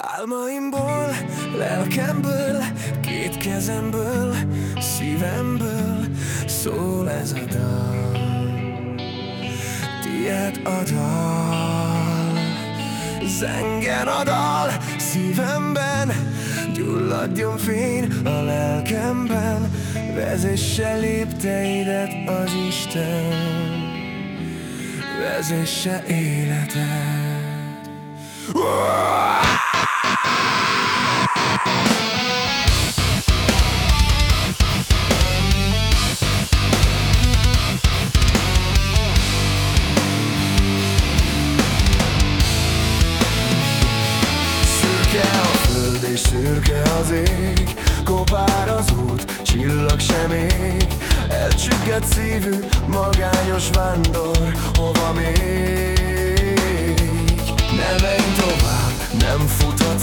Álmaimból, lelkemből, két kezemből, szívemből szól ez a dal. Tied a dal, zengen a dal, szívemben, gyulladjon fény a lelkemben, vezesse lépteidet az Isten, vezesse életed. Whoa! Szürke az ég Kopár az út, csillag sem ég Elcsüggett szívű, magányos vándor Hova még?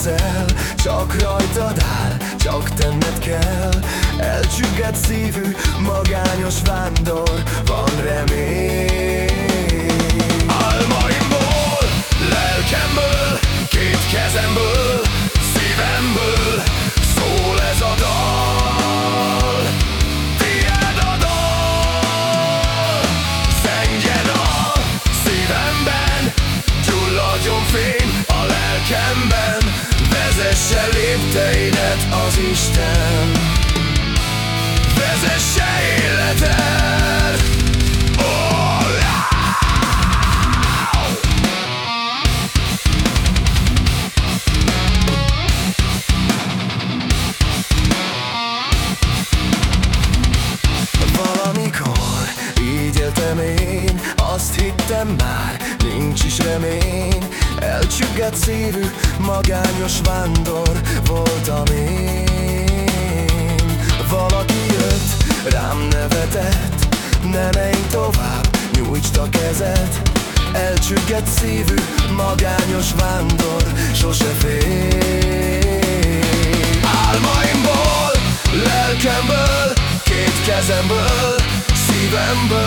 Futhatsz el Csak rajtad áll, csak tenned kell. Elcsüggett szívű, magányos vándor Van remény. Almaimból, lelkemből, két kezemből szívemből szól ez a dal. Tied a dal. Zengjen a szívemben Gyulladjon fény a lelkemben Vezesse lépteidet az Isten. Vezesse életed. Azt hittem már, nincs is remény Elcsüggett szívű, magányos vándor voltam én. Valaki jött, rám nevetett Ne menj tovább, nyújtsd a kezed. Elcsüggett szívű, magányos vándor Sose fél. Álmaimból, lelkemből Két kezemből, szívemből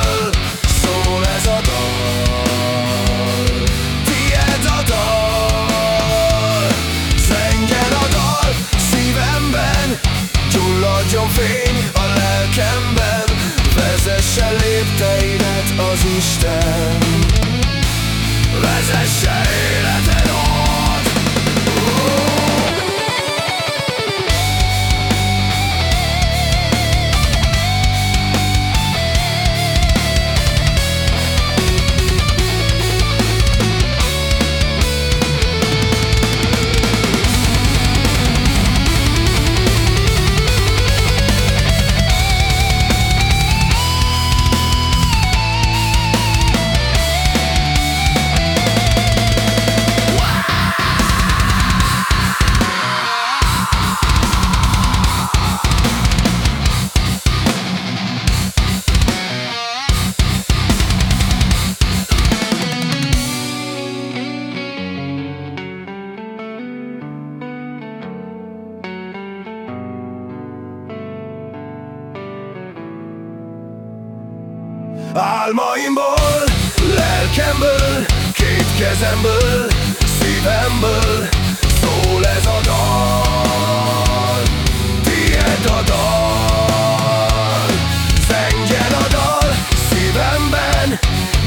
Álmaimból, lelkemből, két kezemből, szívemből Szól ez a dal, tiéd a dal Zengjen a dal szívemben,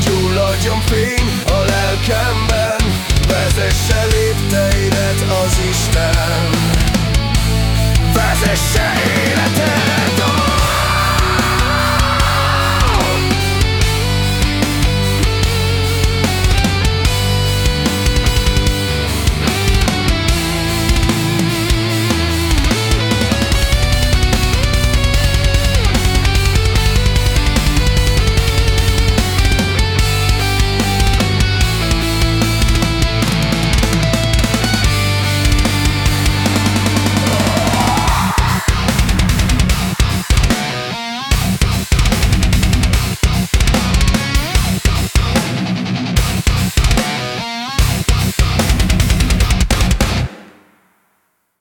gyulladjon fény a lelkemben. Vezesse lépteidet az Isten. Vezesse